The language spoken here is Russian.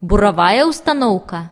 буровая установка.